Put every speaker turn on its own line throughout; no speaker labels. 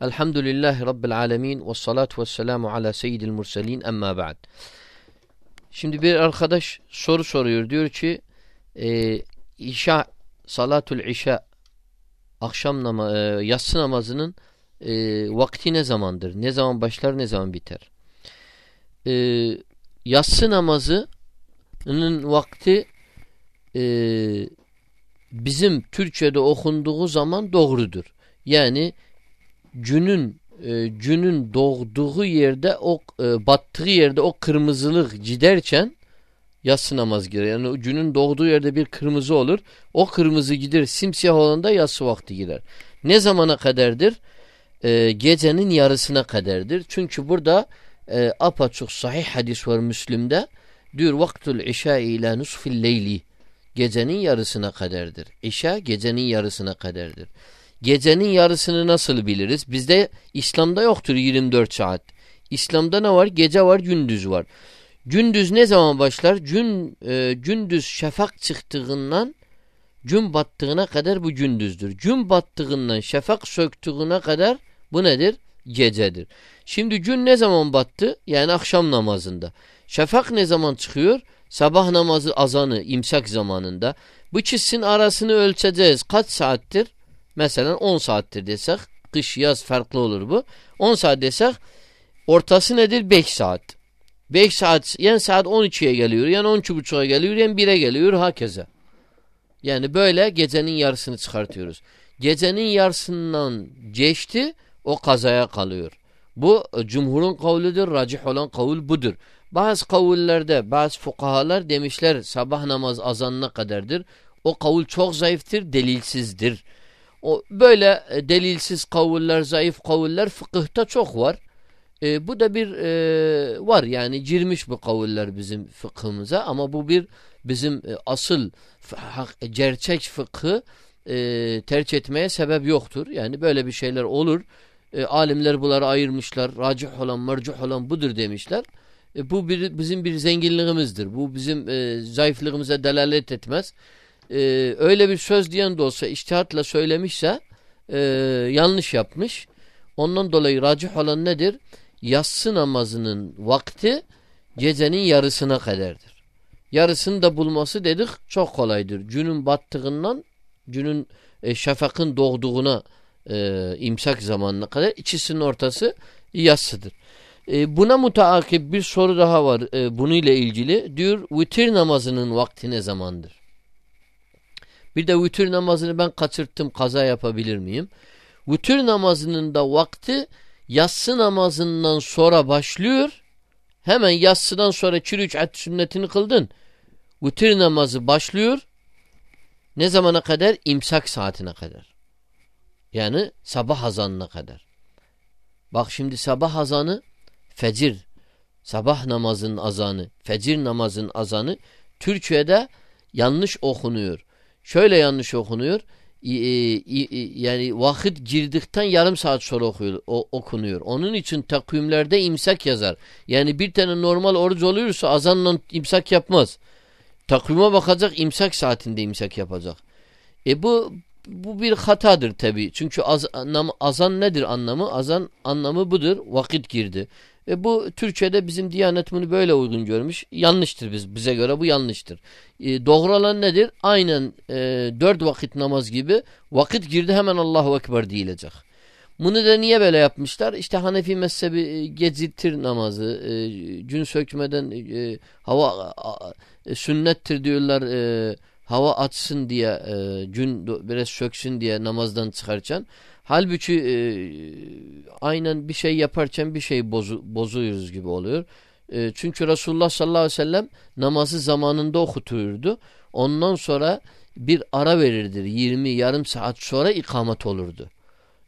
Elhamdülillahi Rabbil alemin ve salatu ve selamu ala seyyidil murselin emma ba'd. Şimdi bir arkadaş soru soruyor. Diyor ki e, işa, salatul işa akşam nama, e, yatsı namazının e, vakti ne zamandır? Ne zaman başlar ne zaman biter? E, yatsı namazının vakti e, bizim Türkçe'de okunduğu zaman doğrudur. Yani günün e, günün doğduğu yerde o e, battığı yerde o kırmızılık giderken yatsı namaz girer. Yani günün doğduğu yerde bir kırmızı olur. O kırmızı gider simsiyah olan da yatsı vakti girer. Ne zamana kadardır? E, gecenin yarısına kadardır. Çünkü burada e, apaçuk sahih hadis var Müslüm'de. Diyor vaktul işa ila nusfil leyli. Gecenin yarısına kadardır. İşa gecenin yarısına kadardır. Gecenin yarısını nasıl biliriz? Bizde İslam'da yoktur 24 saat. İslam'da ne var? Gece var, gündüz var. Gündüz ne zaman başlar? Gün e, gündüz şafak çıktığından gün battığına kadar bu gündüzdür. Gün battığından şafak söktüğüne kadar bu nedir? Gecedir. Şimdi gün ne zaman battı? Yani akşam namazında. Şafak ne zaman çıkıyor? Sabah namazı azanı imsak zamanında. Bu çizsin arasını ölçeceğiz. Kaç saattir? Mesela 10 saattir desek kış yaz farklı olur bu. 10 saat desek ortası nedir? 5 saat. 5 saat yani saat 12'ye geliyor yani 12.30'a geliyor yani 1'e geliyor hakeza. Yani böyle gecenin yarısını çıkartıyoruz. Gecenin yarısından geçti o kazaya kalıyor. Bu cumhurun kavludur, racih olan kavul budur. Bazı kavullerde bazı fukahalar demişler sabah namaz azanına kadardır. O kavul çok zayıftır, delilsizdir. O böyle e, delilsiz kavuller, zayıf kavuller fıkıhta çok var. E, bu da bir e, var yani girmiş bu kavuller bizim fıkhımıza ama bu bir bizim e, asıl gerçek fıkhı e, tercih etmeye sebep yoktur. Yani böyle bir şeyler olur. E, alimler bunları ayırmışlar. Racih olan, mercuh olan budur demişler. E, bu bir, bizim bir zenginliğimizdir. Bu bizim e, zayıflığımıza delalet etmez e, öyle bir söz diyen de olsa iştihatla söylemişse e, yanlış yapmış. Ondan dolayı racih olan nedir? Yatsı namazının vakti gecenin yarısına kadardır. Yarısını da bulması dedik çok kolaydır. Günün battığından günün e, şafakın doğduğuna e, imsak zamanına kadar ikisinin ortası yatsıdır. E, buna mutakip bir soru daha var e, bununla ilgili. Diyor vitir namazının vakti ne zamandır? Bir de vütür namazını ben kaçırttım kaza yapabilir miyim? Vütür namazının da vakti yatsı namazından sonra başlıyor. Hemen yatsıdan sonra çürüç et sünnetini kıldın. Vütür namazı başlıyor. Ne zamana kadar? İmsak saatine kadar. Yani sabah azanına kadar. Bak şimdi sabah azanı fecir. Sabah namazının azanı, fecir namazının azanı Türkiye'de yanlış okunuyor şöyle yanlış okunuyor. E, yani vakit girdikten yarım saat sonra okuyor, o, okunuyor. Onun için takvimlerde imsak yazar. Yani bir tane normal oruç oluyorsa azanla imsak yapmaz. Takvime bakacak imsak saatinde imsak yapacak. E bu bu bir hatadır tabi. Çünkü az, azan nedir anlamı? Azan anlamı budur. Vakit girdi. E bu Türkçe'de bizim Diyanet bunu böyle uygun görmüş. Yanlıştır biz bize göre bu yanlıştır. E, doğru olan nedir? Aynen e, dört vakit namaz gibi vakit girdi hemen Allahu Ekber deyilecek. Bunu da niye böyle yapmışlar? İşte Hanefi mezhebi e, geciktir namazı. E, gün sökmeden e, hava e, sünnettir diyorlar. E, hava açsın diye e, gün biraz söksün diye namazdan çıkarken Halbuki e, aynen bir şey yaparken bir şey bozu, bozuyoruz gibi oluyor. E, çünkü Resulullah sallallahu aleyhi ve sellem namazı zamanında okuturdu. Ondan sonra bir ara verirdir. 20 yarım saat sonra ikamet olurdu.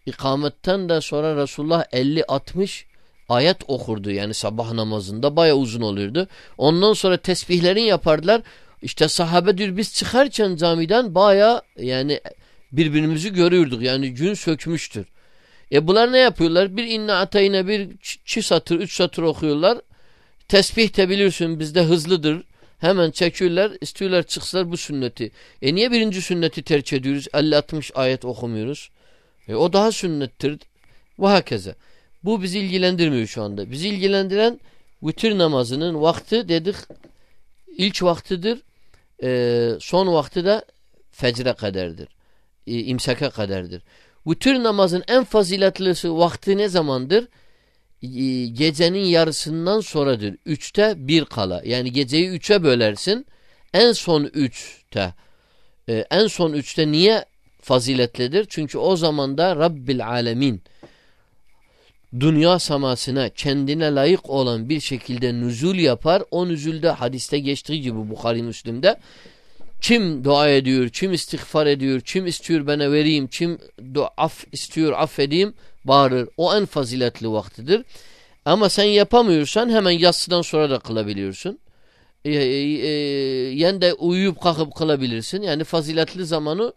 İkametten de sonra Resulullah 50-60 ayet okurdu. Yani sabah namazında baya uzun olurdu. Ondan sonra tesbihlerin yapardılar. İşte sahabe diyor biz çıkarken camiden baya yani birbirimizi görüyorduk. Yani gün sökmüştür. E bunlar ne yapıyorlar? Bir inna atayına bir çi satır, üç satır okuyorlar. Tesbih de bilirsin bizde hızlıdır. Hemen çekiyorlar, istiyorlar çıksınlar bu sünneti. E niye birinci sünneti tercih ediyoruz? 50-60 ayet okumuyoruz. E o daha sünnettir. Ve hakeze. Bu bizi ilgilendirmiyor şu anda. Bizi ilgilendiren vitir namazının vakti dedik ilk vaktidir. E, son vakti de fecre kadardır. E, imsaka kadardır. Vitir namazın en faziletlisi vakti ne zamandır? E, gecenin yarısından sonradır. Üçte bir kala. Yani geceyi üçe bölersin. En son üçte. E, en son üçte niye faziletlidir? Çünkü o zaman da Rabbil Alemin dünya samasına kendine layık olan bir şekilde nüzul yapar. O nüzulde hadiste geçtiği gibi Bukhari Müslim'de kim dua ediyor, kim istiğfar ediyor, kim istiyor bana vereyim, kim af istiyor affedeyim bağırır. O en faziletli vaktidir. Ama sen yapamıyorsan hemen yatsıdan sonra da kılabiliyorsun. E, e, e, yen de uyuyup kalkıp kılabilirsin. Yani faziletli zamanı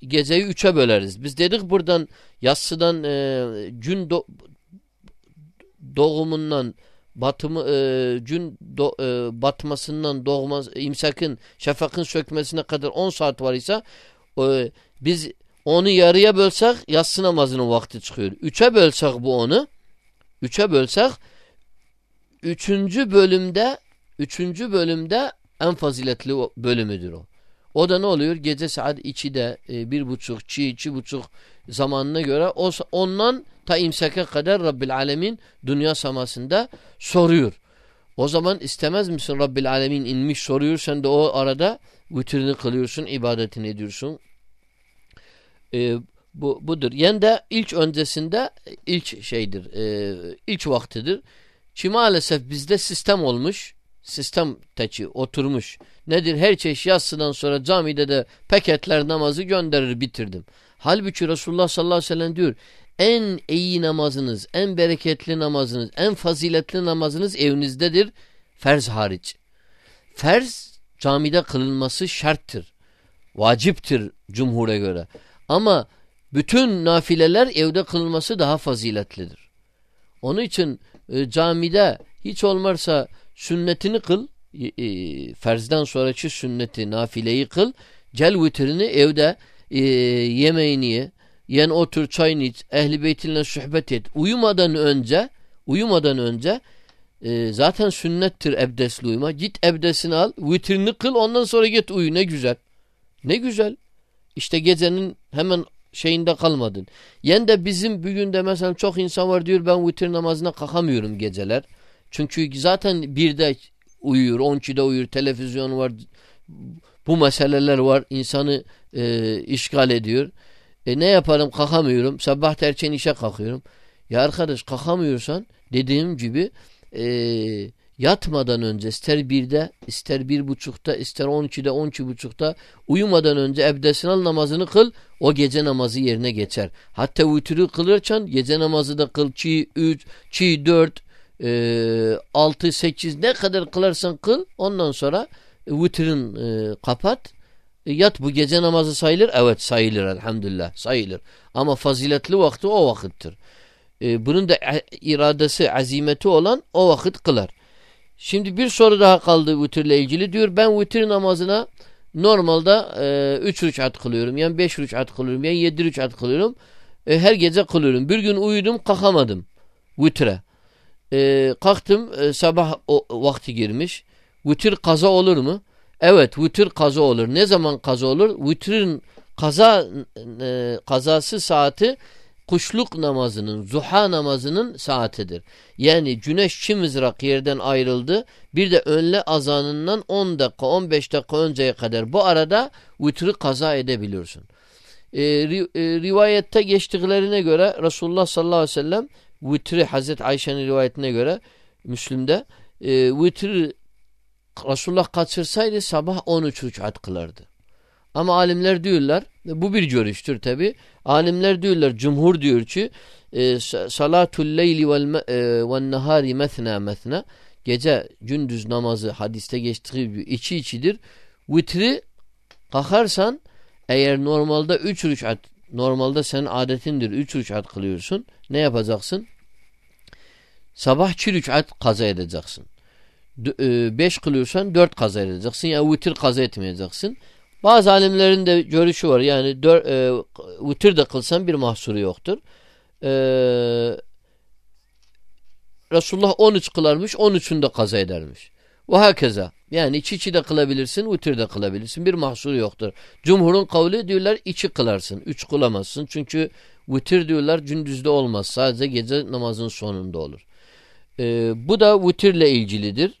geceyi üçe böleriz. Biz dedik buradan yatsıdan e, gün doğumundan batımı e, gün do, e, batmasından doğmaz imsakın şafakın sökmesine kadar 10 saat var ise e, biz onu yarıya bölsek yatsı namazının vakti çıkıyor. Üçe bölsek bu onu üçe bölsek üçüncü bölümde üçüncü bölümde en faziletli bölümüdür o. O da ne oluyor? Gece saat 2'de e, bir buçuk, iki, iki buçuk zamanına göre o, ondan ta imsaka kadar Rabbil Alemin dünya samasında soruyor. O zaman istemez misin Rabbil Alemin inmiş soruyor sen de o arada vitrini kılıyorsun, ibadetini ediyorsun. Ee, bu budur. Yani de ilk öncesinde ilk şeydir, e, ilk vaktidir. Ki maalesef bizde sistem olmuş, sistem teçi oturmuş. Nedir? Her çeşit yatsıdan sonra camide de paketler namazı gönderir bitirdim. Halbuki Resulullah sallallahu aleyhi ve sellem diyor en iyi namazınız, en bereketli namazınız, en faziletli namazınız evinizdedir. Ferz hariç. Ferz camide kılınması şarttır. Vaciptir cumhura göre. Ama bütün nafileler evde kılınması daha faziletlidir. Onun için e, camide hiç olmazsa sünnetini kıl. E, e, ferzden sonraki sünneti, nafileyi kıl. Gel vitrini evde e, yemeğini ye, Yen otur çayını iç, ehli beytinle sohbet et. Uyumadan önce, uyumadan önce e, zaten sünnettir ebdesli uyuma. Git ebdesini al, vitrini kıl ondan sonra git uyu. Ne güzel. Ne güzel. İşte gecenin hemen şeyinde kalmadın. Yen de bizim bugün de mesela çok insan var diyor ben vitir namazına kalkamıyorum geceler. Çünkü zaten birde uyuyor, on de uyuyor, televizyon var. Bu meseleler var. insanı e, işgal ediyor. E ne yaparım kalkamıyorum. Sabah terçen işe kalkıyorum. Ya arkadaş kalkamıyorsan dediğim gibi e, yatmadan önce ister birde ister bir buçukta ister on ikide on iki buçukta uyumadan önce ebdesinal namazını kıl o gece namazı yerine geçer. Hatta vitri kılırken gece namazı da kıl çi üç çi dört e, altı sekiz ne kadar kılarsan kıl ondan sonra vitrin e, kapat e, yat bu gece namazı sayılır. Evet sayılır elhamdülillah sayılır. Ama faziletli vakti o vakittir. E, bunun da iradesi, azimeti olan o vakit kılar. Şimdi bir soru daha kaldı vitirle ilgili. Diyor ben vitir namazına normalde 3 e, rükat kılıyorum. Yani 5 rükat kılıyorum. Yani 7 rükat kılıyorum. E, her gece kılıyorum. Bir gün uyudum kalkamadım vitire. E, kalktım e, sabah o, vakti girmiş. Vitir kaza olur mu? Evet vitir kaza olur. Ne zaman kaza olur? Vitrin kaza e, kazası saati kuşluk namazının, zuha namazının saatidir. Yani güneş çi mızrak yerden ayrıldı. Bir de önle azanından 10 dakika 15 dakika önceye kadar bu arada vitri kaza edebiliyorsun. Ri, e, rivayette geçtiklerine göre Resulullah sallallahu aleyhi ve sellem vitri Hazreti Ayşe'nin rivayetine göre Müslüm'de e, vitri Resulullah kaçırsaydı sabah 13 rükat kılardı. Ama alimler diyorlar, bu bir görüştür tabi. Alimler diyorlar, cumhur diyor ki e, salatul leyli vel, e, vel nehari methna methna gece gündüz namazı hadiste geçtiği gibi içi içidir. Vitri kalkarsan eğer normalde 3 rükat normalde senin adetindir 3 rükat kılıyorsun. Ne yapacaksın? Sabah 2 rükat kaza edeceksin. 5 e, kılıyorsan 4 kaza edeceksin. Yani vitir kaza etmeyeceksin. Bazı alimlerin de görüşü var. Yani dör, e, de kılsan bir mahsuru yoktur. e, Resulullah 13 kılarmış 13'ünde kaza edermiş. Ve hakeza. Yani iki iki de kılabilirsin, vitir de kılabilirsin. Bir mahsuru yoktur. Cumhurun kavli diyorlar iki kılarsın. Üç kılamazsın. Çünkü vitir diyorlar gündüzde olmaz. Sadece gece namazın sonunda olur. Ee, bu da vitirle ilgilidir.